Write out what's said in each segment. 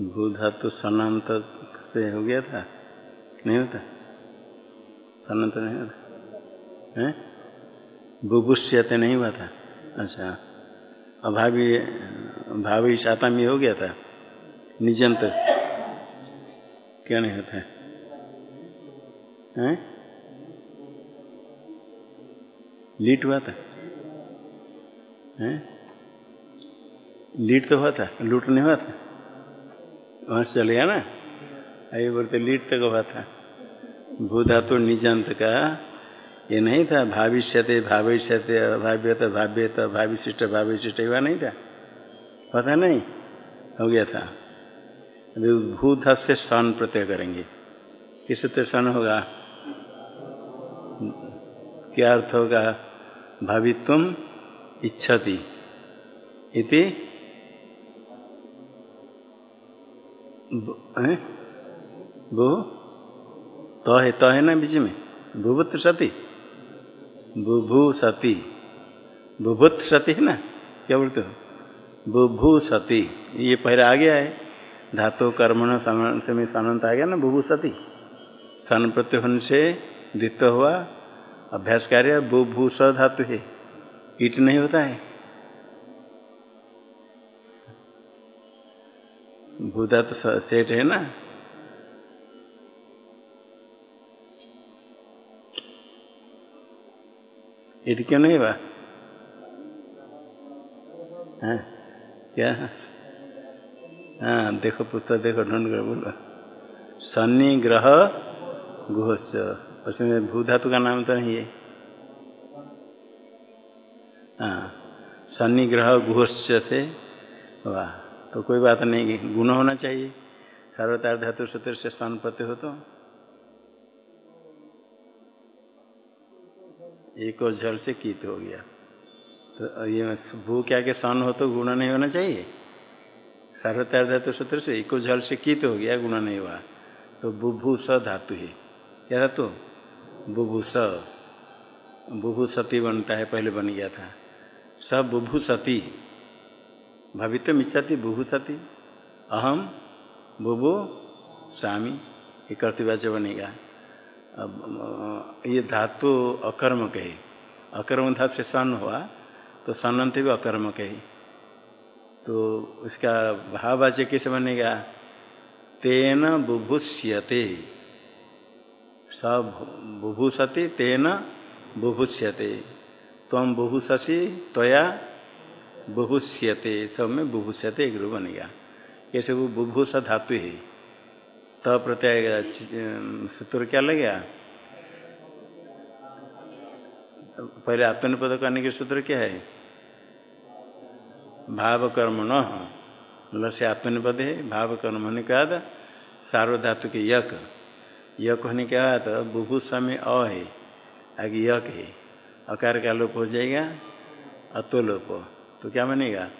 भू धातु सनांत से हो गया था? नहीं होता? सनांत नहीं होता? है? बुभुष्यते नहीं हुआ था? अच्छा। अभावी भावी शाता में हो गया था? निजंत। क्या नहीं होता? है हैं? लीट हुआ था? हैं? लीट तो हुआ था? लूट नहीं हुआ था? वहाँ चल गया ना? अभी बोलते लीट तक हुआ था। भूधातु निजंत का, ये नहीं था, भाविष्यते भाविष्यते अभाव्यत भाव्यत, भाविशिष्ट भाविशिष्ट हुआ नहीं था। पता नहीं, हो गया था। अभी भूधा से सन प्रत्यय करेंगे। किस तरह सन होगा? क्या अर्थ होगा? भावित्व इच्छति। इति वो तो है तो है ना बीच में? भूभुत सती? बुभू सती। बुभुत सती है ना? क्या बोलते हो? बुभू सती। ये पहले आ गया है। धातु, कर्मण से में आ गया ना? बुभू सती। सन प्रत्यय होने से द्वित हुआ। अभ्यास कार्य बुभू स धातु है। ईट नहीं होता है। भूधा तो सेठ है ना? ईट क्यों नहीं हुआ? हाँ क्या? हाँ देखो पुस्तक, देखो, ढूंढ कर बोलो। शनि ग्रह गुहच उसमें भूधातु का नाम तो नहीं है। हाँ शनि ग्रह गुहश्च से वाह। तो कोई बात नहीं, गुण होना चाहिए। सर्वतार धातु सूत्र से सन प्रत्यय हो तो। एक और जल से कीत हो गया। तो ये भू क्या के सन हो तो गुण नहीं होना चाहिए? सर्वतार धातु सूत्र से एक जल से कीत हो गया, गुण नहीं हुआ। तो बुभू स धातु है। क्या धातु? बुभू स। बुभू सती बनता है, पहले बन गया था। सब बुभू सती। भवित मिच्छति बुभु सती। अहम बुभु स्वामी ये कर्तव्य बनेगा। ये धातु अकर्मक है अकर्म धातु से सन हुआ तो सनंत भी अकर्मक है तो उसका भाववाच्य कैसे बनेगा? तेन बुभुष्यते। बुभुषति तेन बुभुष्यते। तम बुभुषसी त्वया बुभुष्यते, सब में बुभुष्यते एक रूप बनेगा कैसे वो बुभुष धातु है। त प्रत्यय सूत्र क्या लगेगा पहले आत्मनिपद करने के सूत्र क्या है? भाव कर्म न ल से आत्मनिपद है भाव कर्म होने के बाद सार्वधातु के यक। यक होने के बाद बुभुषा में अ है, आगे यक है। अकार का लोप हो जाएगा, अतोलोप। तो क्या बनेगा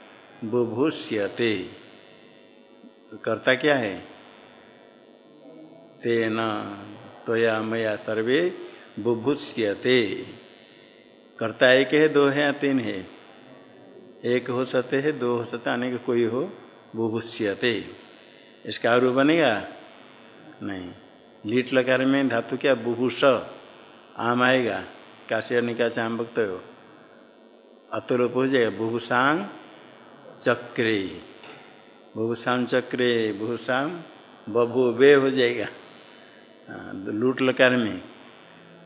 बुभुष्यते। कर्ता क्या है? तेना तोया मया सर्वे बुभुष्यते। कर्ता एक है, दो है या तीन है? एक हो सकते है, दो हो सकते अनेक कोई हो, बुभुष्यते। इसका रूप बनेगा? नहीं। लीट लकार में धातु क्या? बुभुष। आम आएगा। काशी निकाश आम वक्त हो। अतुलोप हो जाएगा बुभुषांग चक्रे। बुभुषाम चक्रे बुभुषाम बभू वे हो जाएगा। लूट लकार में।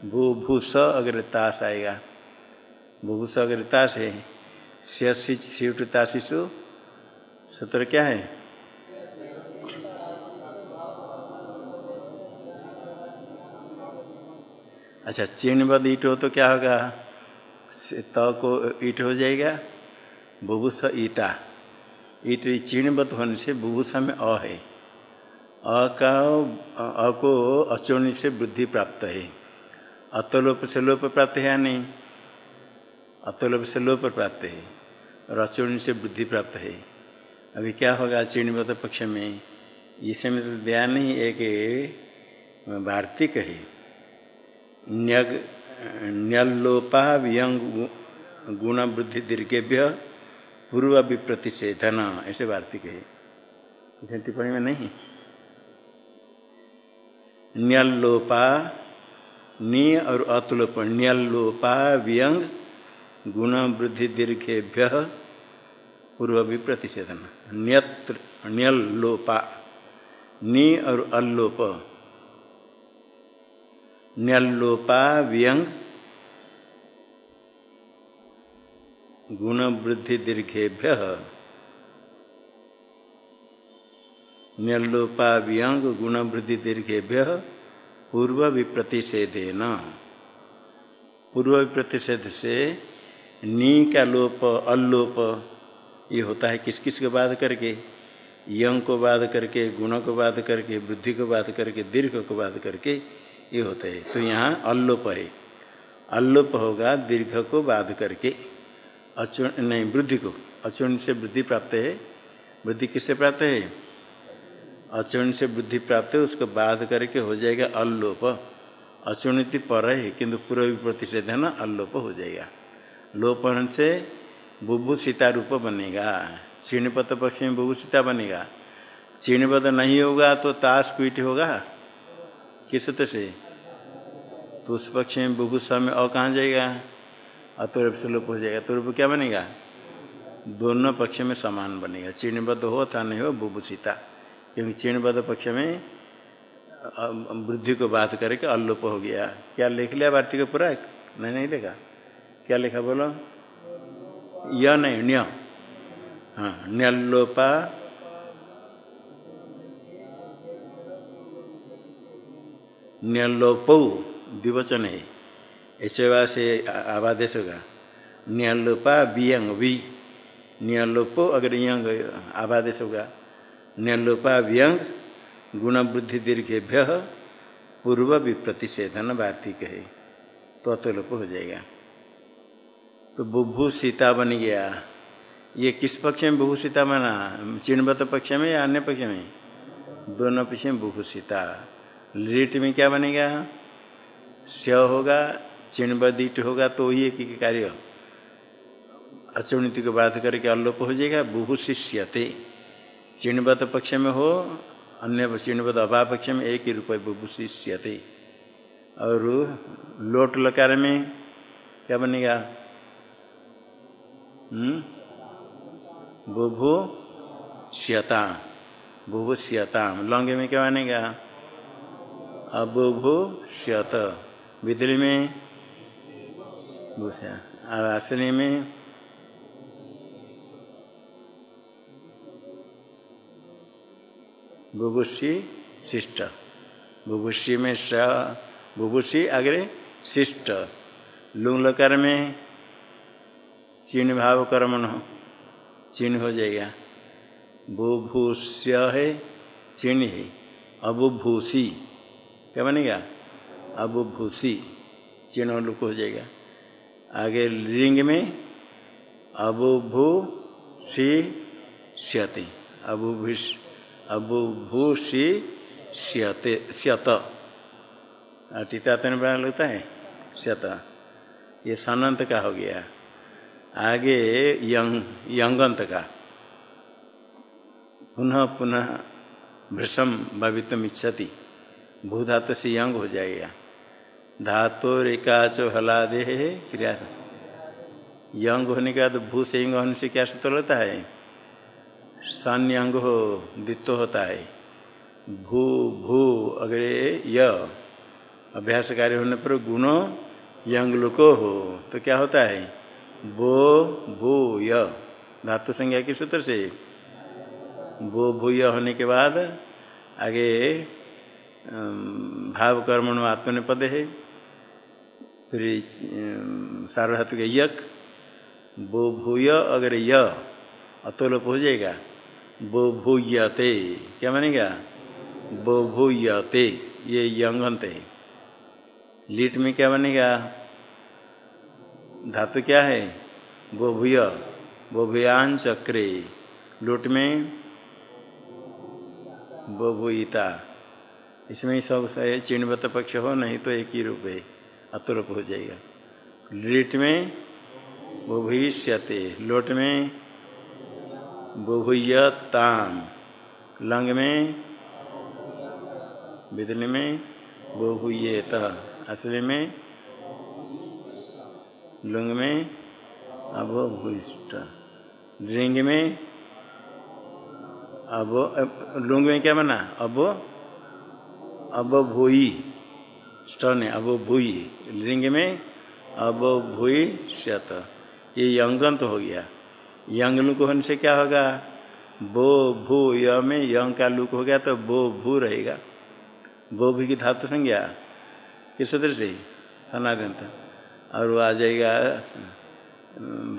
बुभूस अगर ताश आएगा। बुभूस अगर ताश है सीट ताशिशु सूत्र क्या है? अच्छा चिन्हबद्ध ईट हो तो क्या होगा? त को ईट हो जाएगा। बुभुस ईटा। ईट चिन्हबद्ध होने से बुभुसा में अ है। अ का अ को अचोणी से वृद्धि प्राप्त है। अतलोप से लोप प्राप्त है या नहीं? अतलोप से लोप प्राप्त है और अचोणी से वृद्धि प्राप्त है। अभी क्या होगा चिन्हबद्ध पक्ष में? इसमें तो दिया नहीं एक वार्तिक है न्यग न्यलोपा व्यंग गुण वृद्धि दीर्घेभ्य पूर्व विप्रतिषेधन ऐसे वार्तिक है। टिप्पणी में नहीं न्यलोपा नि और अतुलोप न्यलोपा व्यंग गुण वृद्धि दीर्घेभ्य पूर्व भी प्रतिषेधन न्यत्र न्यलोपा नि और अल्लोप। न्यलोपा व्यंग गुण वृद्धि दीर्घेभ्य। न्यलोपा व्यंग गुण वृद्धि दीर्घेभ्य पूर्व विप्रतिषेधेन पूर्व विप्रतिषेध से नी का लोप, अल्लोप, ये होता है किस किस को बाध करके? यंग को बाध करके, गुण को बाध करके, वृद्धि को बाध करके, दीर्घ को बाध करके ये होता है। तो यहाँ अल्लोप है। अल्लोप होगा दीर्घ को बाध करके। अचुण, नहीं, वृद्धि को। अचुण से वृद्धि प्राप्त है। वृद्धि किससे प्राप्त है? अचुण से वृद्धि प्राप्त है, उसको बाध करके हो जाएगा अल्लोप। अचुणित पर है, किंतु पूर्व प्रतिषेध है ना, अल्लोप हो जाएगा। लोपन से बुभुषिता रूप बनेगा। चीणपत पक्ष में बुभुषिता बनेगा। चीणपद नहीं होगा तो ताश क्विट होगा। किस से? तो उस पक्ष में बुभुषा में अ कहाँ जाएगा? अतुरप से लोप हो जाएगा। तुरप क्या बनेगा? दोनों पक्ष में समान बनेगा। चिन्हबद्ध हो था नहीं हो बुभुषिता क्योंकि चिन्हबद्ध पक्ष में वृद्धि को बात करके अल्लोप हो गया। क्या लिख लिया भारती को पूरा? नहीं नहीं लिखा। क्या लिखा बोलो? य नहीं न्य हाँ न्यलोपा न्यलोपौ द्विवचन है ऐसे से आवादेश होगा न्यलोपा वियंग वी। न्यलोपो अगर यंग आवादेश होगा न्यलोपा व्यंग गुणवृद्धि दीर्घेभ्य पूर्व विप्रतिषेधन वार्तिक है। तो अतोलोप हो जाएगा। तो बुभूषिता बन गया। ये किस पक्ष में बुभूषिता बना? चिणवत पक्ष में या अन्य पक्ष में? दोनों पक्ष में बुभूषिता लिट में क्या बनेगा? स्य होगा चिन्हबदिट होगा तो ही एक कार्य। अचुणित को बात करके अल्लोप हो जाएगा बुभुशिष्यते चिन्हबत पक्ष में हो, अन्य चिन्हबद अभाव पक्ष में एक ही रूप बुभुशिष्यते और लोट लकार में क्या बनेगा? बुभु श्यता बुभु श्यताम लौंगे में क्या बनेगा? अबुभु श्यत बिदली में भूषा आसनी में। बुभुषी शिष्ट। बुभुषी में स बुभुषी अग्रे शिष्ट। लुंग लकार में चिन्ह भाव कर्मण हो, चिन्ह हो जाएगा। बुभूष्य है, चिन्ह है। अबुभूषी, क्या बनेगा? अबुभूषी चिन्ह लुक हो जाएगा। आगे लिंग में अबुभू सी श्यति अबुभूष अबुभूषी श्यते श्यत टीतातन बना लगता है? श्यत ये सनंत का हो गया। आगे यंग, यंगंत का। पुनः पुनः भृषम भवितम इच्छति भू धातु से यंग हो जाएगा। धातु रेकाचो हलादे क्रिया। यंग होने के बाद भू से यंग होने से क्या सूत्र होता है? सन यंग हो, द्वित्व होता है। भू भू अगरे य। अभ्यास कार्य होने पर गुणो, यंग लुको हो तो क्या होता है? बो, भू, य। धातु संज्ञा के सूत्र से। बो, भू, य होने के बाद आगे भाव कर्मण आत्मनिपद है। फिर सार्वधातु के यक, बो भूय अगर य अतोलोप हो जाएगा। बो भूयते, क्या बनेगा? बो भूयते, ये यंगंत है लीट में क्या बनेगा? धातु क्या है? बो भूय, बो भूयान चक्रे। लूट में बो भूयिता। इसमें सब चिन्हवत पक्ष हो, नहीं तो एक ही रूप है। अतुरूप हो जाएगा। लिट में बुभीष्यते लोट में बुभुयताम लंग में बिदली में हुए असली में लुंग में अब भूष्ट लिंग में अब लुंग में क्या बना? अब अब भूई स्टन है अब भूई लिंग में अब भूई शत ये यंगन तो हो गया। यंग लुक होने से क्या होगा? बो भू य में यंग का लुक हो गया तो बो भू रहेगा। बो भी की धातु संज्ञा? किस सूत्र से सनातन और वो आ जाएगा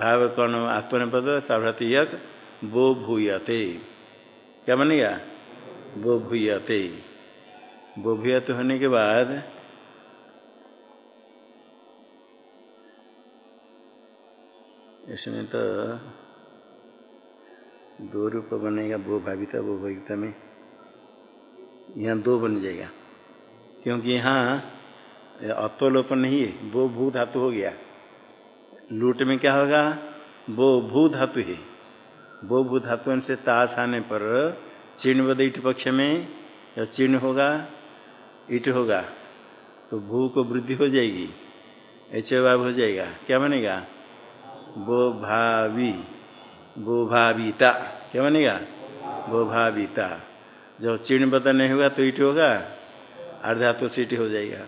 भाव कौन आत्मन पद सार्वत यक, बो भूयते। क्या बनेगा? बो भूयते। बो भूयत होने के बाद इसमें तो दो रूप बनेगा वो भाविता वो भाविता में। यहाँ दो बन जाएगा। क्योंकि यहाँ अत्वलोप नहीं है वो भू धातु हो गया। लूट में क्या होगा? वो भू धातु है। वो भू धातु से ताश आने पर चिन्ह बद ईट पक्ष में, या चिन्ह होगा? ईट होगा। तो भू को वृद्धि हो जाएगी भाव हो जाएगा। क्या बनेगा? वो भावी वो भाविता क्या बनेगा? वो भाविता जब चिन्ह बदल नहीं होगा तो ईट होगा अर्धातु से ईट हो जाएगा।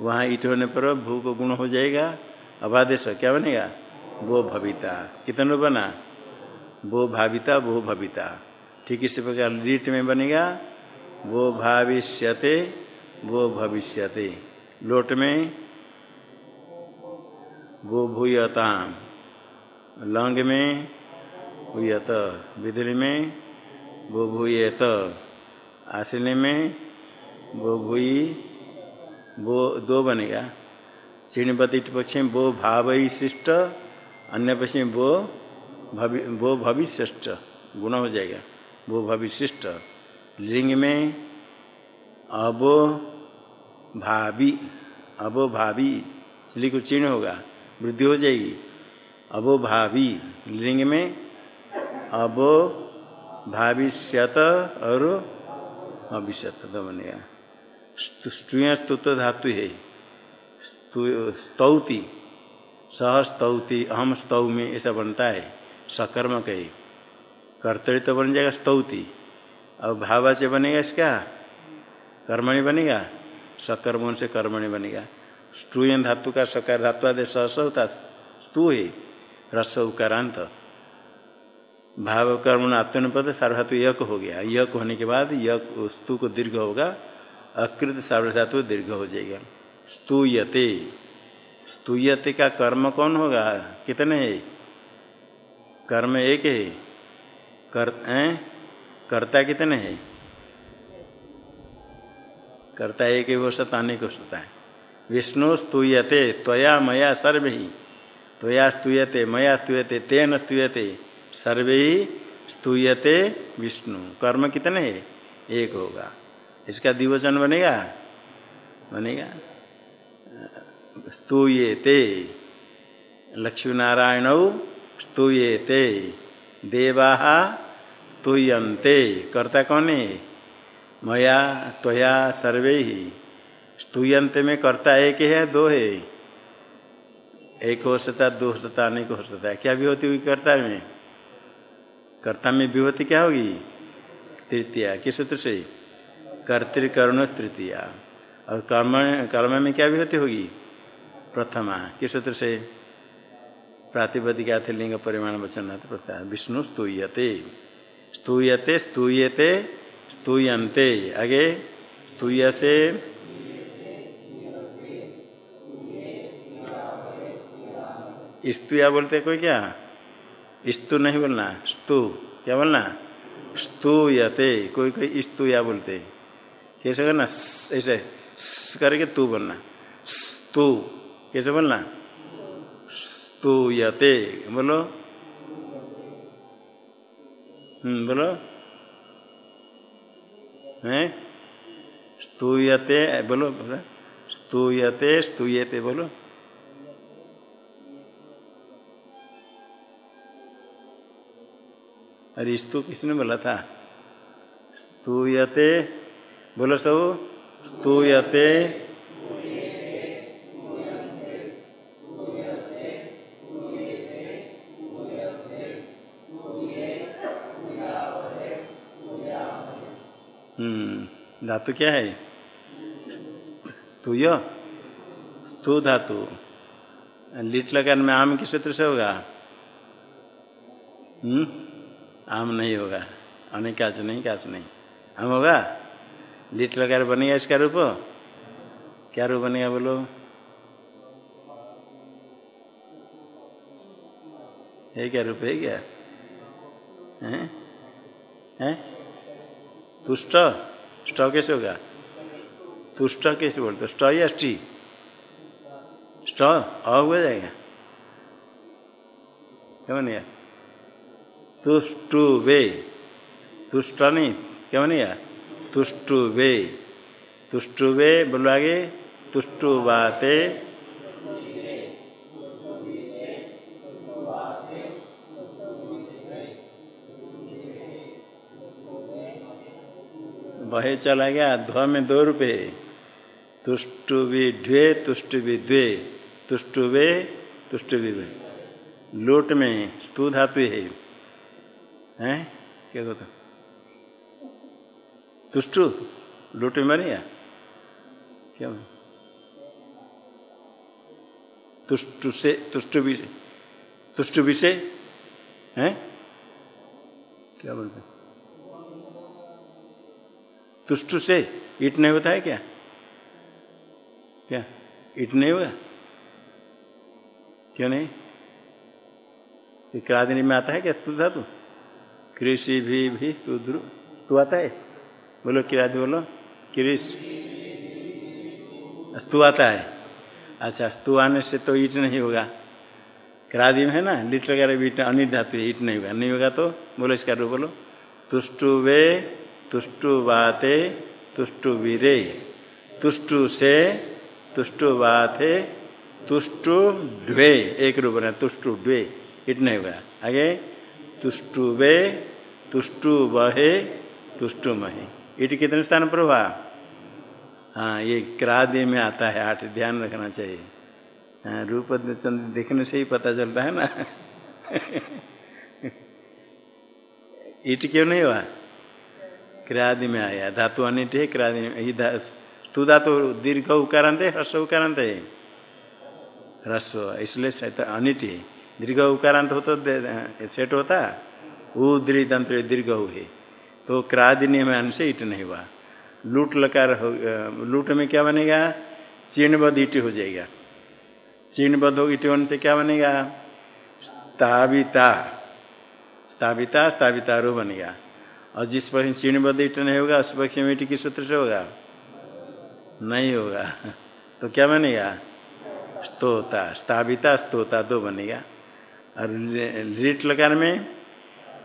वहाँ ईट होने पर भू को गुण हो जाएगा। अबादेश क्या बनेगा? वो भविता कितने बना? वो भाविता वो भविता ठीक इसी प्रकार लीट में बनेगा वो भाविष्यते वो भविष्यते लोट में वो भूयता लंग में भूयत बिदली में वो भूयत आसिले में वो भूई वो दो बनेगा चिणपतिट पक्ष में वो भाव शिष्ट अन्य पक्ष में वो भवि वो भविष्य गुण हो जाएगा। वो भविशिष्ट लिंग में अबो भावी अबो भावी, इसलिए को चिन्ह होगा, वृद्धि हो जाएगी। अबो भावी लिंग में अबो भाविष्यत और भविष्यत तो बनेगा। स्टूय स्तुत धातु है। स्तौति सह स्तौति अहम स्तौ में ऐसा बनता है। सकर्म कहे कर्तव्य तो बन जाएगा स्तौति। अब भावा से बनेगा इसका? कर्मणि बनेगा? सकर्म से कर्मणि बनेगा। स्टूयन धातु का सकार धातु आदि सहस होता स्तु है। रस उकारांत। भाव कर्म आत्मनिपद सार्वधातु यक हो गया। यक होने के बाद यक स्तु को दीर्घ होगा, अकृत सार्वधातु दीर्घ हो जाएगा। स्तूयते। स्तूयते का कर्म कौन होगा? कितने? है कर्म एक है। कर कर्ता कितने है? कर्ता एक हो सकता अनेक हो है। विष्णु स्तूयते, त्वया मया सर्व। ही त्वया स्तूयते मया स्तूयते तेन स्तूयते, सर्वे स्तूयते विष्णु। कर्म कितने? है एक होगा। इसका दिवचन बनेगा? बनेगा? स्तूयेते। लक्ष्मी नारायण स्तूयेते। देवा स्तूयते कर्ता कौन है? मया, त्वया, सर्वे ही। स्तूयंत में कर्ता एक है, दो है। एक हो सकता है, दो हो सकता अनेक हो सकता है। क्या विभूति हुई कर्ता में? कर्ता में विभूति क्या होगी? तृतीया। किस सूत्र से? कर्तिकर्ण तृतीया। और कर्म कर्म में क्या विभूति होगी? प्रथमा। किस सूत्र से? प्रातिपदिका थे? लिंग परिमाण वचन प्रथा। विष्णु स्तूयते। स्तूयते स्तूयते स्तूयते आगे स्तूय से स्तुया बोलते कोई क्या? स्तु नहीं बोलना, स्तु। क्या बोलना? स्तूयते कोई कोई स्तुया बोलते कैसे करना ऐसे करके तू बोलना। स्तु। कैसे बोलना? स्तूयते बोलो। हम्म बोलो। हैं? स्तूयते बोलो बोलो। स्तूयते स्तूयते बोलो। अरे स्तु किसने बोला था? स्तूयते बोलो सब। स्तूयते हम्म धातु क्या है? स्तूय। स्तू धातु। लिट लगाने में आम किस सूत्र से होगा? हम्म? आम नहीं होगा। अनेकाच नहीं काच नहीं। आम होगा? लिट लगा बनेगा इसका रूप? क्या रूप बनेगा बोलो? है क्या रूप, है क्या? है? हैं? तुष्ट? स्ट कैसे होगा? तुष्ट कैसे बोलते स्ट या स्टी स्ट अ हो जाएगा। क्या बनेगा? तुष्टु वे तुष्ट नहीं क्या बनेगा तुष्टु वे तुष्टु वे बोलो आगे। तुष्टु बाते बहे चला गया, ध्व में दो रुपये तुष्टु भी ढ्वे तुष्टु भी द्वे। तुष्टु वे तुष्टु भी वे लोट में स्तु धातु है। हैं? क्या कहते तुष्टु लोट में बनेगा क्या तुष्टु से तुष्टु भी से तुष्टु भी से, हैं? क्या बोलते तुष्टु से ईट नहीं होता है क्या? क्या? ईट नहीं होगा क्यों नहीं? क्रादिनी में आता है क्या? तू था तू कृषि भी भी तू ध्रुव तू आता है? बोलो किरादी बोलो। कृष। स्तु आता है? अच्छा स्तु आने से तो ईट नहीं होगा। क्रादि में है ना? लिट वगैरह भी अनिट धातु ईट नहीं होगा। नहीं होगा तो बोलो, इसका रूप बोलो। तुष्टु वे, तुष्टु बाते, तुष्टु वीरे। तुष्टु से, तुष्टु बाते, तुष्टु ड्वे एक रूप है तुष्टु द्वे ईट नहीं होगा। आगे। तुष्टु वे, तुष्टु बहे तुष्टु महे। इट कितने स्थान पर हुआ? हाँ ये क्रादि में आता है, आठ। ध्यान रखना चाहिए। हाँ रूप चंद्र देखने से ही पता चलता है ना? ईट क्यों नहीं हुआ? क्रियादि में आया। धातु अनिट है क्रियादि में। ही तू धातु दीर्घ उकारांत है, ह्रस्व उकारांत है? ह्रस्व। इसलिए अनिट है। दीर्घ उकारांत हो तो सेट होता। ऊ दंत्र दीर्घ है तो क्रादिनी में से ईट नहीं हुआ। लूट लकार हो, लूट में क्या बनेगा? चिन्हबद्ध ईट हो जाएगा। चिन्हबद्ध हो ईट होने से क्या बनेगा? स्थाविता स्थाविता स्थाविता रो बनेगा। और जिस पक्ष में बद ईट नहीं होगा, उस पक्ष में ईट किस सूत्र से होगा? नहीं होगा। तो क्या बनेगा? स्तोता। स्थापिता, स्तोता दो बनेगा। रीट लगाने में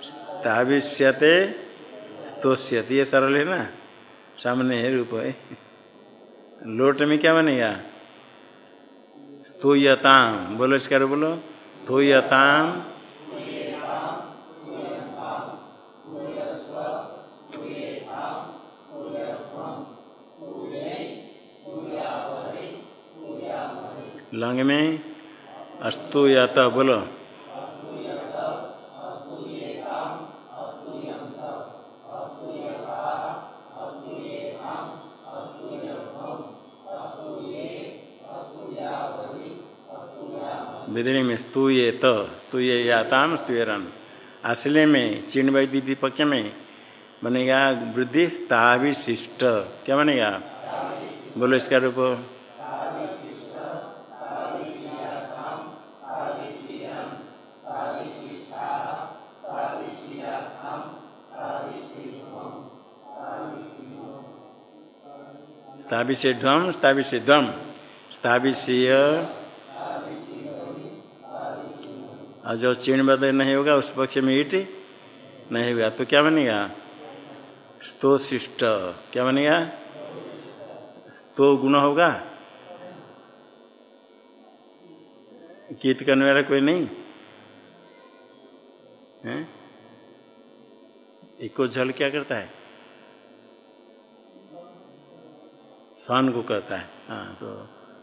स्थाविष्यते स्तोष्यते, ये सरल है ना? सामने है रूप है। लोट में क्या बनेगा? स्तोयताम, बोलो इसका बोलो। स्तोयताम, लंग में अस्तु यात बोलो विदरी में स्तूये तो स्तूये याताम स्तूयरन असले में चिन्ह वैदिधि पक्ष में बनेगा वृद्धि स्थाविशिष्ट क्या बनेगा? बोलो इसका रूप। स्थाविष्य ध्वम स्थाविष्य ध्वम स्थाविष्य और जो चीर्ण बद नहीं होगा, उस पक्ष में ईट नहीं होगा। तो क्या बनेगा? स्तो शिष्ट क्या बनेगा? स्तो गुण होगा। कीत करने वाला कोई नहीं? है? एक को जल क्या करता है? सन को कहता है। हाँ तो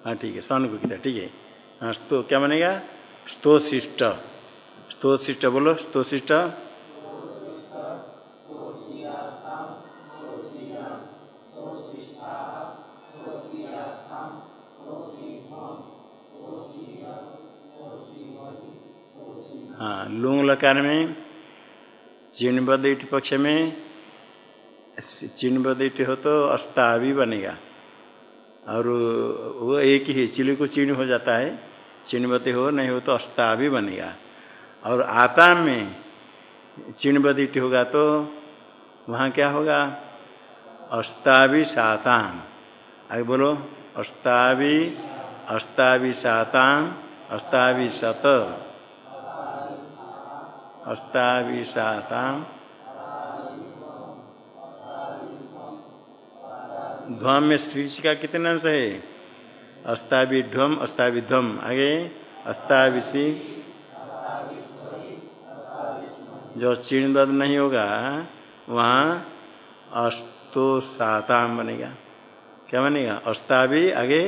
हाँ ठीक है, सन को है, ठीक है। हाँ स्तो, क्या बनेगा? स्तोशिष्ट। स्तोशिष्ट बोलो स्तोशिष्ट हाँ लुंग लकार में चिन्हबद पक्ष में चिन्हबद हो तो अस्ता भी बनेगा। और वो एक ही चिली को चिन्ह हो जाता है चिन्हवती हो, नहीं हो तो अस्ता भी बनेगा। और आता में चिन्हबदित होगा तो वहाँ क्या होगा? अस्तावि साताम आगे बोलो, अस्तावि अस्तावि साताम अस्तावि शत अस्तावि ध्वम में स्विच का कितना अंश है? अस्ताविध्वम अस्ताविध्वम आगे अस्ताविशी जो चिणबद नहीं होगा, वहाँ अस्तो साताम बनेगा। क्या बनेगा? अस्तावि आगे,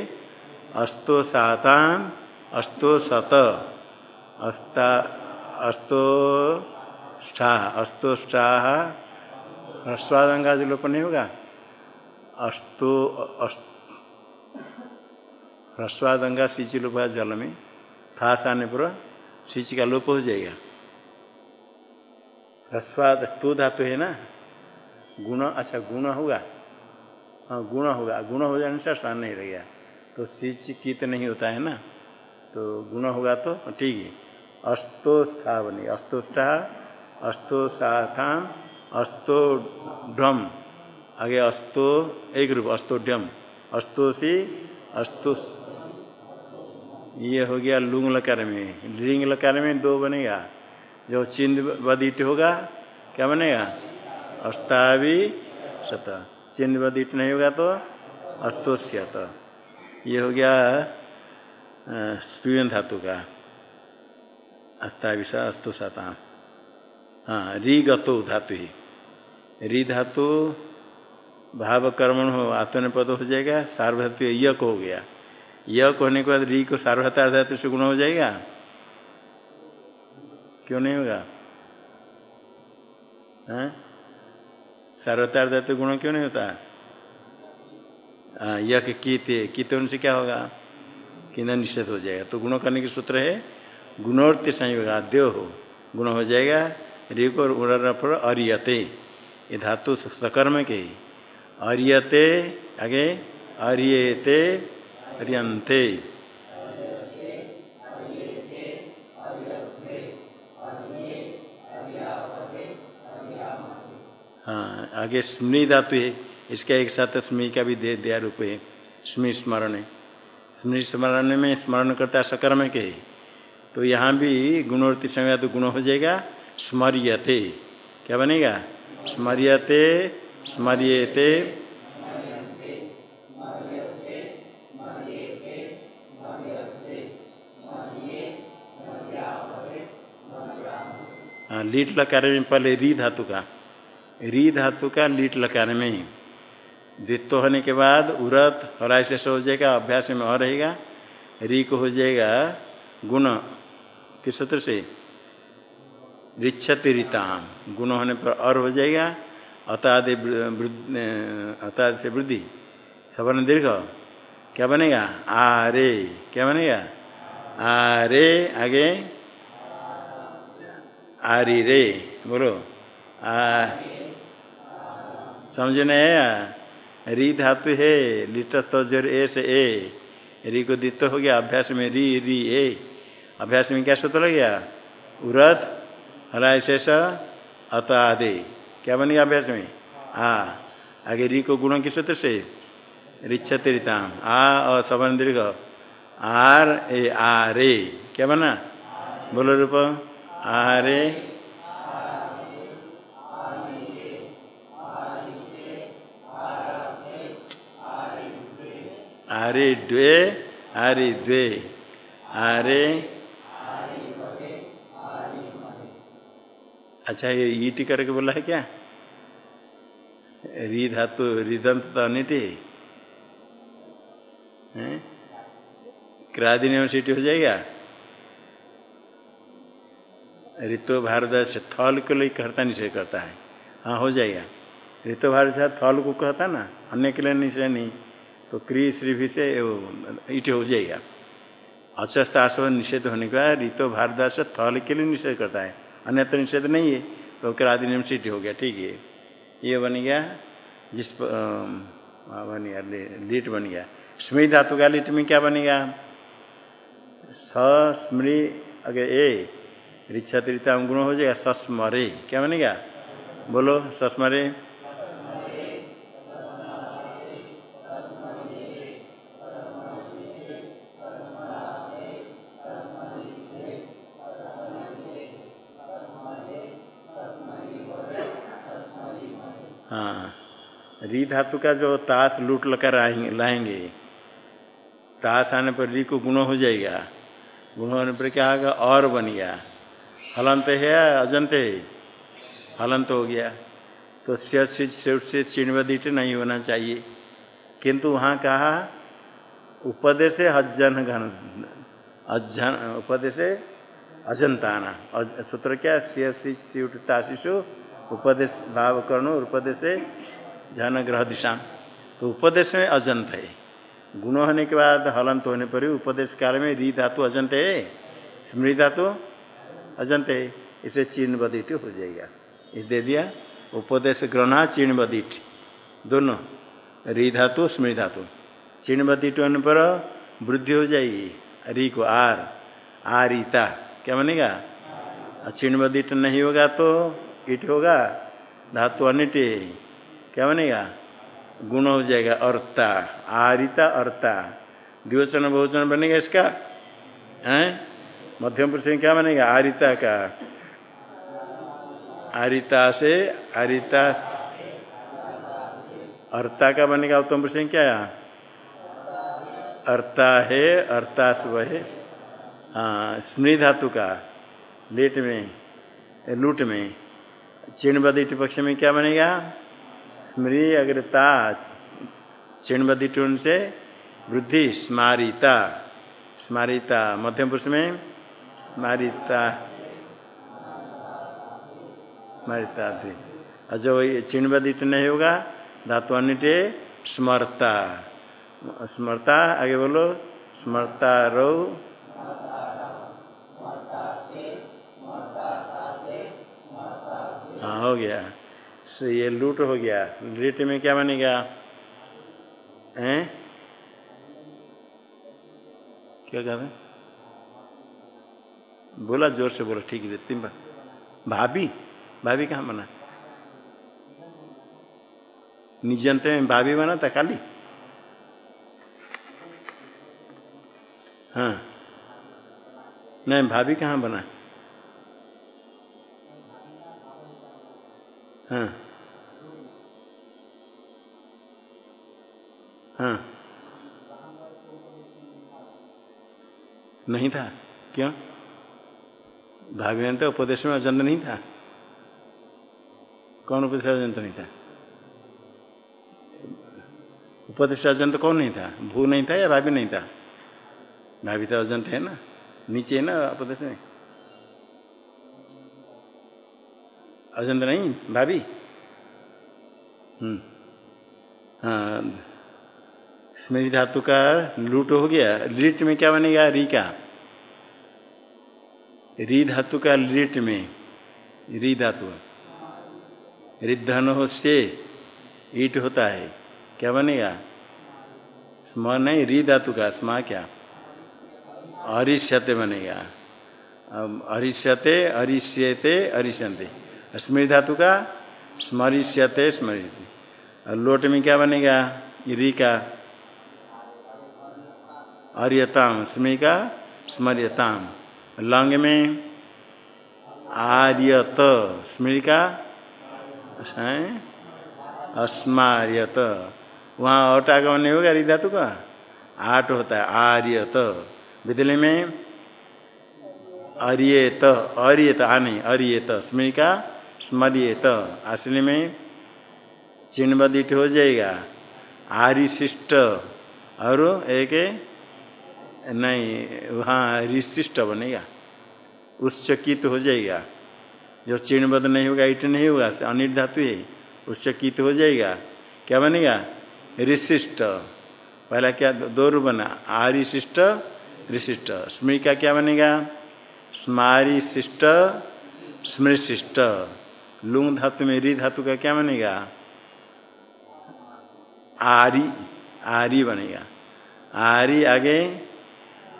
अस्तो साताम, अस्तो सत, अस्ता, अस्तो स्था अस्तो स्था, ह्रस्वादंगा जो लोप नहीं होगा, अस्तो ह्रस्वादंगा सिंची लोप जल में था आने पर, सिंच का लोप हो जाएगा। ह्रस्वाद स्तू धातु है ना? गुण अच्छा गुण होगा। हाँ गुण होगा। गुण हो जाने से स्वान नहीं रहेगा। तो सिंच कित नहीं होता है ना? तो गुण होगा तो ठीक है। अस्तोष्ठा बनी अस्तोष्ठा अस्तो साथाम अस्तो ढम आगे अस्तो एक रूप अस्तोड्यम अस्तोसी अस्तो ये हो गया लुंग लकार में। लिंग लकार में दो बनेगा। जो चिन्ह बदिट होगा, क्या बनेगा? अस्तावि शत। चिन्ह बदिट नहीं होगा तो अस्तोष्यत ये हो गया स्तूयन धातु का। अस्ताविश अस्तु सता हाँ री गतो धातु ही। री धातु भाव कर्मण हो, आत्मनिपद हो जाएगा, सार्वधातु यक हो गया। यक होने के बाद री को सार्वधाता धातु से गुण हो जाएगा। क्यों नहीं होगा? सार्वतार धातु गुण क्यों नहीं होता? यक कीते कीते उनसे क्या होगा? किन निषेध हो जाएगा? तो गुणों करने के सूत्र है, गुणोर्ति संयोग आद्यो हो गुण हो जाएगा ऋक और उड़ अरियते। ये धातु सकर्म के। अरियते, आगे, अरियते अरियंते हाँ आगे स्मृति धातु है, इसका एक साथ स्मृति का भी दे दिया रूप है, स्मृति स्मरण। है स्मृति स्मरण में स्मरण करता है सकर्म के तो यहाँ भी गुणवर्ती समय तो गुण हो जाएगा, स्मरियते। क्या बनेगा? स्मरियते स्मरियते। हाँ लीट लकार में पहले री धातु का। री धातु का लीट लकार में ही। द्वित्व होने के बाद उरत हराय से हो जाएगा, अभ्यास में और रहेगा। री को हो जाएगा, गुण किस सूत्र से? रिच्छति रीताम गुण होने पर और हो जाएगा। अतादि अतादि से वृद्धि। सवर्ण दीर्घ। क्या बनेगा? आरे। क्या बनेगा? आरे, आगे। आरी रे बोलो। आ समझ है? री धातु है, लिट तजर ए से ए। री को द्वित हो गया, अभ्यास में री री, ए। अभ्यास में क्या सूत्र लग गया? उरत हराय शेष अत आदि। क्या बनेगा अभ्यास में? आ, आगे री को गुणों की सूत्र से। रिच्छत रीताम आ और सबन दीर्घ। आर, ए, आ, रे। क्या बना? बोलो रूप। आरे आरे द्वे आरे द्वे। आरे अच्छा ये ईटी करके बोला है क्या? री धातु रिदंत तो अनिट क्रादिन यूनिवर्सिटी हो जाएगा? ऋतु भारत से थल के लिए कहता निश्चय करता है। हाँ हो जाएगा। ऋतु से थल को कहता ना, अन्य के लिए निश्चय नहीं। तो क्री श्री भी से ईट हो जाएगा। अचस्त आसव निषेध होने का ऋतु भारद्वाज से थल के लिए निषेध करता है। अन्यत्र निषेध नहीं है तो क्रादि यूनिवर्सिटी हो गया, ठीक है। ये बन गया, जिस बन गया लीट बन गया। स्मृति धातु का लीट में क्या बनेगा स, स्मृ, अगर ए ऋक्षा त्रिता गुण हो जाएगा, सस्मरे। क्या बनेगा? बोलो, सस्मरे हाँ री धातु का जो ताश लूट लकर लाएँगे, ताश आने पर री को गुण हो जाएगा। गुण होने पर क्या होगा? और बन गया। हलंत है, अजंत है। हलंत हो गया। तो सेठ से चिणवदिट नहीं होना चाहिए। किंतु वहाँ कहा, उपदेश हजन घन अजन उपदेश अजंताना। सूत्र क्या? सिउटता शिशु उपदेश भाव कर्ण उपदेश जन ग्रह दिशा तो उपदेश में अजंत है। गुण होने के बाद हलंत होने पर ही उपदेश काल में री धातु अजंत है। स्मृति धातु अजंत है। इसे चीर्ण बदिट हो जाएगा। इस दे दिया। उपदेश ग्रहणा चीर्ण बदिट दोनों, री धातु, स्मृति धातु। चीर्ण बदिट होने पर वृद्धि हो जाएगी। री को आर, आरिता। क्या बनेगा? चीर्ण बदिट नहीं होगा तो ईट होगा। धातु अनिट क्या बनेगा? गुण हो जाएगा, अर्ता, आरिता अर्ता। द्विवचन, बहुवचन बनेगा इसका? हैं? मध्यम पुरुष क्या बनेगा? आरिता का। आरिता से आरिता, अर्ता का बनेगा उत्तम पुरुष क्या? अर्ता है, अर्ता स्व है। हाँ स्मृ धातु का। लेट में, लूट में चिणबदिट पक्ष में क्या बनेगा? स्मृ अग्रता चिणबदिट से वृद्धि स्मारिता। स्मारिता मध्यम पुरुष में, स्मारिता स्मारिता और जो चिणबदिट नहीं होगा, धातु अन्य स्मरता। स्मरता, आगे बोलो, स्मरता रो। हाँ हो गया। सो ये लूट हो गया। लूट में क्या बनेगा हैं? क्या कह रहे बोला, ज़ोर से बोला, ठीक है, तीन बार। भाभी? भाभी कहाँ बना? निजंत में भाभी बना था खाली? हाँ। नहीं, भाभी कहाँ बना? हाँ। हाँ। नहीं था? क्यों? भाभी तो उपदेश में अजंत नहीं था? कौन उपदेश अजंत नहीं था? उपदेश अजंत कौन नहीं था? भू नहीं था या भाभी नहीं था? भाभी तो अजंत है ना? नीचे है ना उपदेश में? अजंत नहीं? भाभी? हाँ। स्मृति धातु का लूट हो गया। लिट में क्या बनेगा? री का। री धातु का लिट में। री धातु। रिद्धन हो से ईट होता है। क्या बनेगा? स्म नहीं, री धातु का। स्मा क्या? अरिष्यते बनेगा। अरिष्यते अरिष्यते अरिष्यंते स्मृति धातु का स्मरिष्यते स्मृति और लोट में क्या बनेगा? री का आर्यताम स्मृति का स्मर्यताम। लंग में आर्यत स्मृति का अस्मार्यत। वहाँ अट आगमन नहीं होगा री धातु का? आठ होता है, आर्यत। विद्यालय में अरियत अरियत आ नहीं अरियत स्मृति का स्मरियत। असली में चिन्हबदिट हो जाएगा। आरिशिष्ट। और एक नहीं, वहाँ रिशिष्ट बनेगा। उच्चकित हो जाएगा। जो चिणबद्ध नहीं होगा ईट नहीं होगा अनिट धातु है। उच्चकित हो जाएगा। क्या बनेगा? रिशिष्ट। पहला क्या? दो रूप बना। आरिशिष्ट, रिशिष्ट। स्मृ का क्या बनेगा? स्मारी शिष्ट स्मृशिष्ट लुंग धातु में, री धातु का क्या बनेगा? आरी आरी बनेगा। आरी आगे,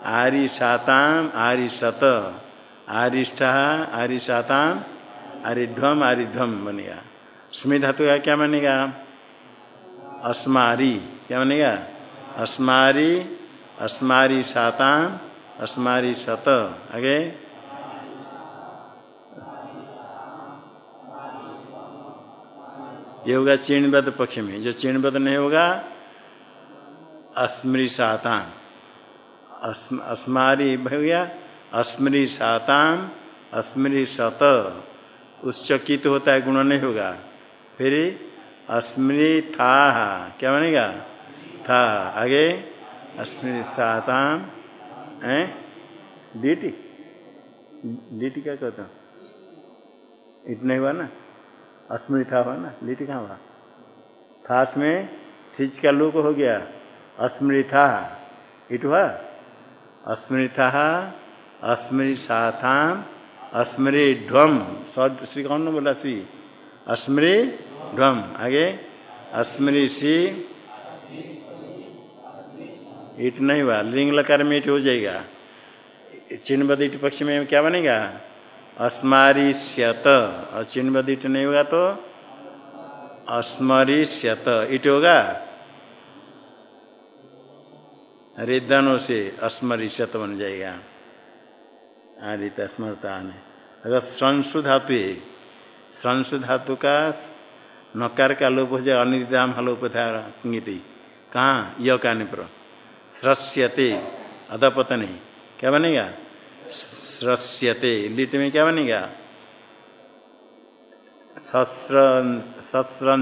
आरी साताम, आरी सत आरिष्ठा आरी साताम आरिध्वम आरिध्वम बनेगा। स्मी धातु का क्या बनेगा? अस्मारी, क्या बनेगा? अस्मारी अस्मारी साताम, अस्मारी सत। आगे ये होगा चीणबद्ध पक्ष में। जो चीणबद्ध नहीं होगा अस्मृ सातान। अस्मारी भैया अस्मृ सातान अस्मृ सत। उच्चकित होता है, गुण नहीं होगा। फिर अस्मृ था क्या बनेगा? था आगे अस्मृ सातान, है? लीटी लीटी क्या कहते इतना ही हुआ ना? अस्मृथा हुआ ना, लिट कहाँ हुआ थास में सिच का लोक हो गया। अस्मृथा इट हुआ? अस्मृथा अस्मृ साथाम, अस्मृ ध्वम। श्री कौन ने बोला श्री अस्मृ ध्वम। आगे, अस्मृ सी। इट नहीं हुआ। लिंग लकार में इट हो जाएगा। चिन्ह बद इट पक्ष में क्या बनेगा? अस्मारिष्यत। चिन्ह इट नहीं होगा तो अस्मरिष्यत। इट होगा रिदनों से अस्मरिष्यत बन जाएगा। आदित स्मरता ने अगर संशु धातु है, संशु धातु का नकार का लोप हो जाए अनिदाम हलोप था कहाँ? य का निप्र स्रस्यते अधपतन क्या बनेगा? स्रस्यते लिट में क्या बनेगा?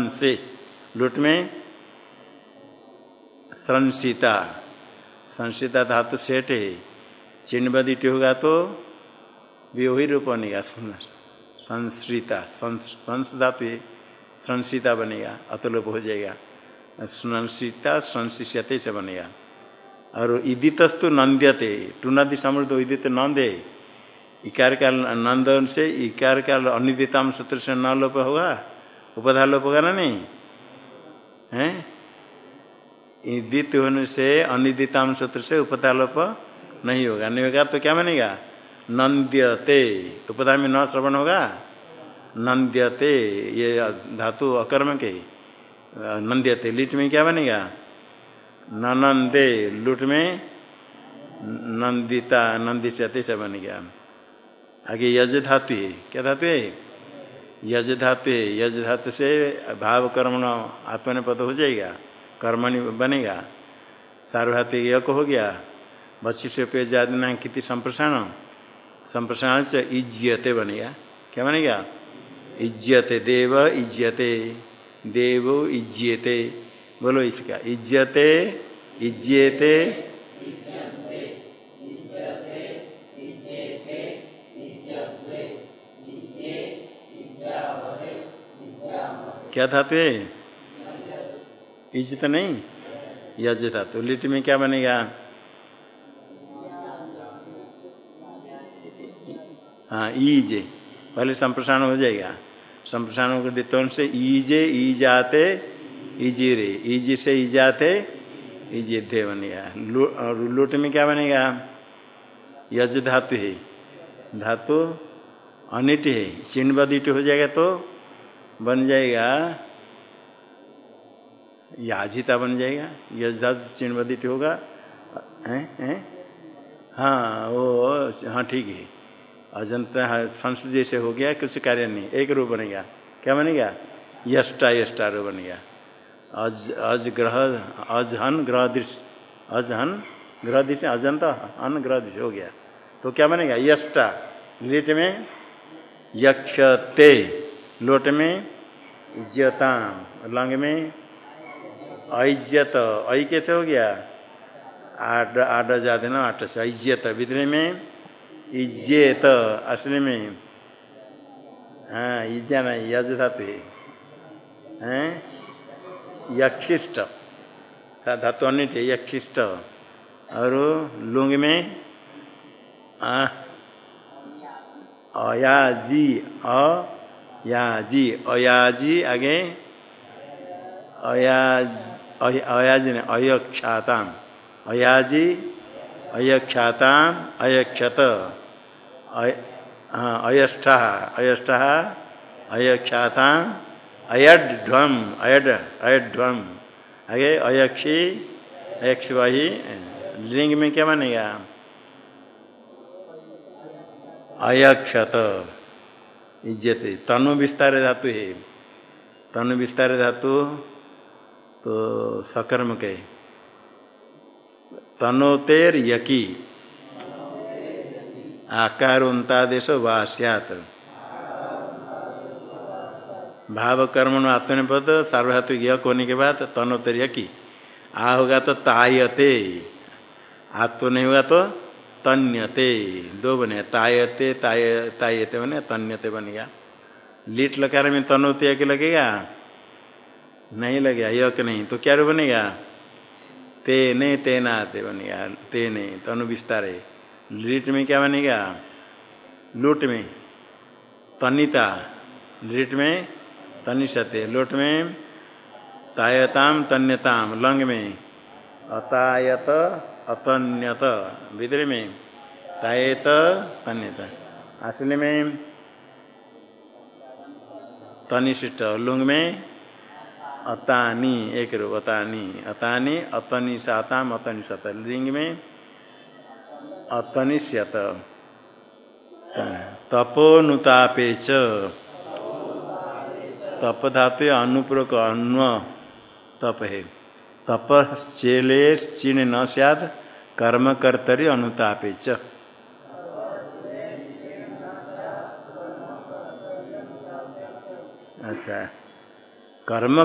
से लुट में संसिता। संसिता धातु सेठ है। चिन्हबदिट होगा तो भी वही रूप बनेगा। संस्रिता। संस धातु है। संसिता बनेगा। अतुलोप हो जाएगा। संसिता संशिष्यते से बनेगा। और इदितस्तु नंद्यते टूनादि समृद्ध इदित नंदे इकार काल नंदन से इकार काल अनिदिताम सूत्र से न लोप होगा उपधा लोप होगा ना नहीं है इदित होने से अनिदिताम सूत्र से उपधा लोप नहीं होगा नहीं होगा तो क्या बनेगा नंद्यते उपधा में न श्रवण होगा नंद्यते ये धातु अकर्म के नंद्यते लिट में क्या बनेगा ननंदे, लुट में नंदिता, नंदी से बन गया। आगे यज धातु है। क्या धातु है? यज धातु है। यज धातु से भाव कर्म आत्मनिपद हो जाएगा। कर्मणि बनेगा। सार्वधातु यक हो गया। बच्ची से पे जादना कितनी संप्रसारण? संप्रसारण से इज्जते बनेगा। क्या बनेगा? इज्जते। देव इज्जते। देव इज्जते। बोलो इसका, इज्जते इज्जते, क्या धातु है इज़्ज़त नहीं? यज धातु लिट में क्या बनेगा? हाँ ईज, पहले संप्रसारण हो जाएगा। संप्रसारण को देते से ईजे, ईजाते इजी रे इजी से ईजाते इजी थे बनेगा और लूट में क्या बनेगा? यज धातु है। धातु अनिट है। चिन्ह बदिट हो जाएगा तो बन जाएगा याजिता बन जाएगा। यज धातु चिन्ह बदिट होगा। हैं हैं? हाँ वो हाँ ठीक है। अजंता हाँ, संस्कृत जैसे हो गया कुछ कार्य नहीं। एक रूप बनेगा। क्या बनेगा? यष्टा यष्टा रूप बनेगा। अज अज ग्रह अजहन ग्रह दृश्य अजहन ग्रह दृश्य अजंत अन ग्रह दृश्य हो गया। तो क्या बनेगा? यष्टा। लिट में यक्षते, लोट में इज्जताम, लंग में अज्जत ऐ कैसे हो गया? आड आड जाते ना, आठ से इज़्ज़त। विद्रे में इज़्ज़त, असली में। हाँ इज्जा नहीं यज धातु है हैं? यक्षिष्ट। धातु अनिट यक्षिष्ट। और लुंग में अयाजी अयाजी अयाजी आगे, अया अयाजी ने अयक्षाता अयाजी अयक्षाता। अयक्षत हाँ अयष्ठ अयष्ठ अयक्षाता अयड्वम अयड अयड्वम आगे अयक्षी अयक्ष वही लिंग में क्या मानेगा अयक्षत, इज़्ज़त, तनु विस्तार धातु है। तनु विस्तार धातु तो सकर्म के। तनोतेर यकी। आकार उन्तादेश वास्यात भाव कर्म आत्मनिपद सार्वधातु यक होने के बाद तनोत्तर यकी आ होगा तो तायते। आत्म नहीं होगा तो तन्यते। दो बने तायते, ताय, तायते बने, तन्यते बनेगा लीट लकार में तनोते यक लगेगा? नहीं लगेगा यक नहीं तो क्या बनेगा? ते ने तेना ते बनेगा ते नहीं तनु विस्तार। है लीट में क्या बनेगा? लूट में। तनिता, लीट में तनिषते लूट में तायताम, तन्यताम, लंग में। अतायत, अतन्यत, विद्र में। तायत, तन्यत। असली में तनिष्ठ, लुंग में अतानी, एक रो, अतानी। अतानी अतनी साताम लिंग में अतनिष्यत तपोनुतापे च तप धातु अनुपूर्वक अन्व तप है तप चिण न सद कर्म कर्तरी अनुतापे च। अच्छा। कर्म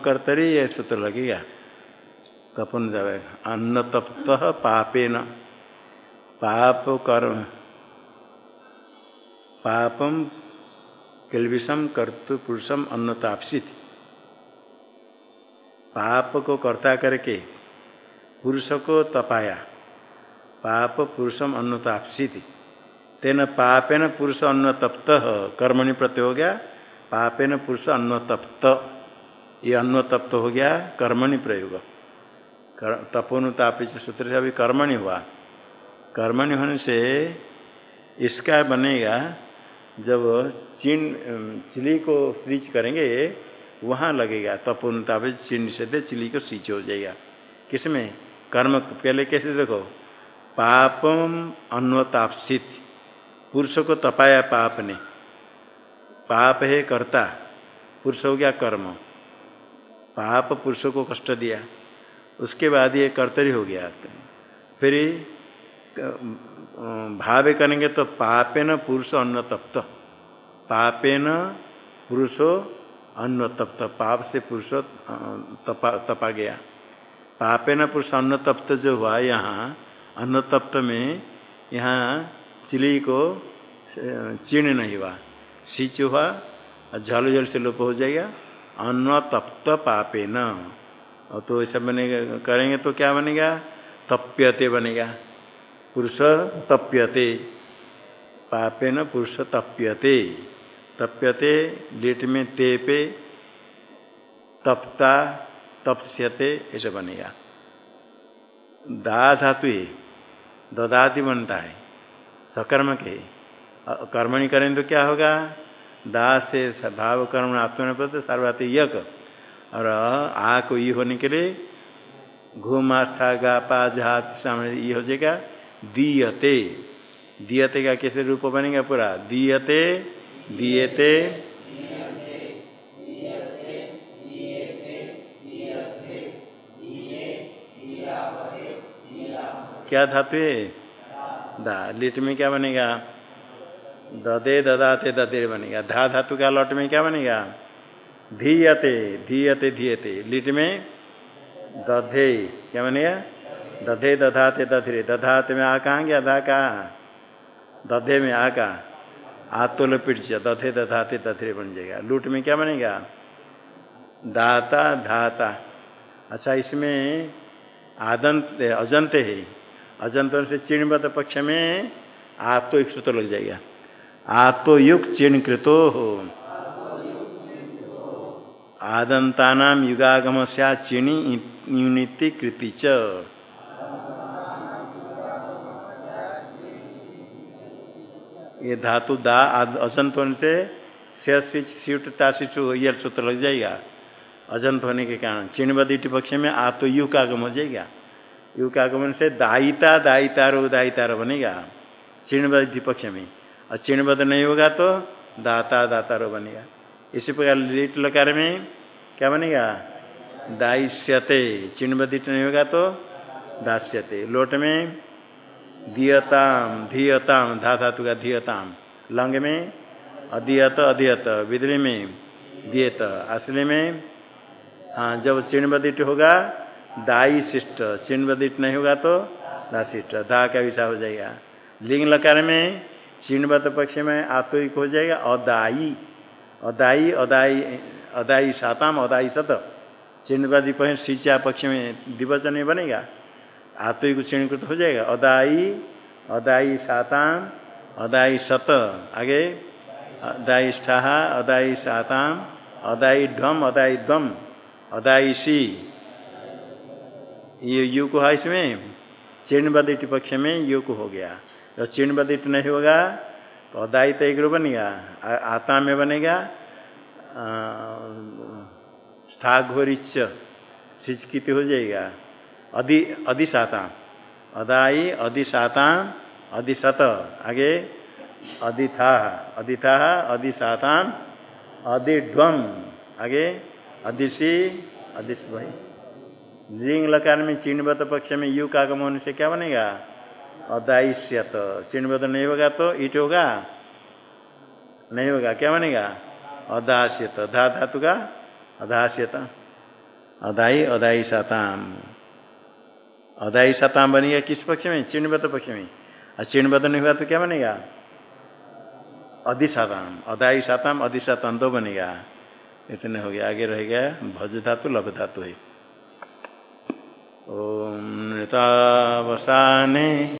कर्तरी ये सूत्र लगेगा तपन अन्न तप्त पापे न पाप कर्म। पापम किलविषम कर्तु पुरुषम अन्नतापसित। पाप को कर्ता करके पुरुष को तपाया पाप पुरुषम अन्नतापसित। तेन पापेन पुरुष अन्न तप्त कर्मणि प्रत्यय हो गया, पापेन पुरुष अन्न तप्त ये अन्न तप्त हो गया, कर्मणि प्रयोग। कर, तपोनुतापित सूत्र से अभी कर्मणि हुआ। कर्मणि होने से इसका बनेगा जब चिन चिली को स्विच करेंगे, वहाँ लगेगा तपोनुतापित चिन्ह से दे चिली को स्विच हो जाएगा। किसमें? कर्म पहले कैसे देखो? पापम अन्वतापसित। पुरुष को तपाया पाप ने। पाप है कर्ता, पुरुष हो गया कर्म। पाप पुरुष को कष्ट दिया। उसके बाद ये कर्तरी हो गया। फिर भाव करेंगे तो पापे न पुरुष अन्न तप्त पापे न पुरुषो अन्न तप्त पाप से पुरुष तपा तपा गया। पापे न पुरुष अन्न तप्त जो हुआ यहाँ अन्न तप्त में यहाँ चिली को चीर्ण नहीं हुआ। सिंच हुआ झल झल से लोप हो जाएगा। अन्न तप्त पापे न और तो ऐसा बनेगा, करेंगे तो क्या बनेगा? तप्यते बनेगा। पुरुष तप्यते। पापे न पुरुष तप्यते। तप्यते लेट में ते पे तपता, तपस्यते, ऐसा बनेगा दा धातु ददाति बनता है, सकर्म के। कर्मणि करें तो क्या होगा? दा से भाव कर्म आत्मनिपद सर्वात यक। और आ को ई होने के लिए घूम आस्था गा पा जहात सामने ये हो जाएगा। दीयते। दीयते का कैसे रूप बनेगा पूरा? दीयते दीयते, क्या धातु है? दा। लिट में क्या बनेगा? ददे, ददाते ददे बनेगा। धा धातु का लट में क्या बनेगा? धीयते धीयते धीयते। लिट में दधे, क्या बनेगा? दधे दधाते दधरे। दधाते में आ कहाँ गया? धा कहा? दधे में आ का आतोल पिट दधे दधाते दधरे बन जाएगा। लूट में क्या बनेगा? दाता धाता। अच्छा इसमें आदंत, अजंत है। अजंत से चिणबद्ध पक्ष में आतो एक सूत्र लग जाएगा। आतो युग चिण कृतो हो। आदंता युगागम से चिणी कृति च। ये धातु दा अजंत होने से सिचु यह सूत्र लग जाएगा। अजंत होने के कारण। चिणबदिटी पक्ष में आ तो यु का आगम हो जाएगा। यु का आगमन से दायिता, दायितारो दायितारो बनेगा। चिणबदिटी पक्ष में। और चिणबद्ध नहीं होगा तो दाता, दातारो बनेगा। इसी प्रकार लिट लकार में क्या बनेगा? दायिष्यते। चिणबदिट नहीं होगा तो दास्यते। लोट में धीयताम धीयताम धा धातु का धीयताम। लंग में अधियत अधियत विद्री में दियत असली में हाँ जब चिणबदिट होगा दाई शिष्ट चिणबदिट नहीं होगा तो दाशिष्ट दा का विषय हो जाएगा। लिंग लकार में चिणबद्ध पक्ष में आत्विक हो जाएगा अदाई अदाई अदाई अदाई साताम अदाई सत। चिन्हवादी पक्ष सिंचा पक्ष में दिवचन नहीं बनेगा। आत्विक चिणकृत हो जाएगा। अदाई अदाई साताम अदाई सत, आगे अदाई स्ठाह अदाई साताम अदाई ढम अदाई दम अदाई सी। ये युग है इसमें। चिन्हबदिट पक्ष में युग हो गया। जब चिन्हबदिट नहीं होगा तो अदाई तो एक बनेगा आता में बनेगा। स्थाघोरिच सिचकित हो जाएगा। अधि अधिसाता अदाई अधिसाता अधिसत आगे अधिथा अधिथा अधिसाता अधिध्वम आगे अधिशी अधिस भाई लिंग लकार में चिन्हबद्ध पक्ष में यु का आगम होने से क्या बनेगा? अदायिष्यत। चिन्हबद्ध नहीं होगा तो ईट होगा? नहीं होगा। क्या बनेगा? अदास्यत धा धातु का? अदास्यत अदाई अदाई साताम अदाई साताम बनेगा किस पक्ष में? चिन्हबद्ध पक्ष में। और चिन्हबद्ध नहीं हुआ तो क्या बनेगा? अधिसाताम। अदाई साताम अधिसाताम दो बनेगा। इतने हो गया। आगे रह गया भज धातु, लभ धातु है। ओम नृतावसाने।